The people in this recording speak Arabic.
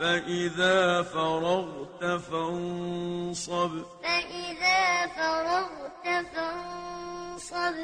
فإذا فرغت فانصب. فإذا فرغت فانصب.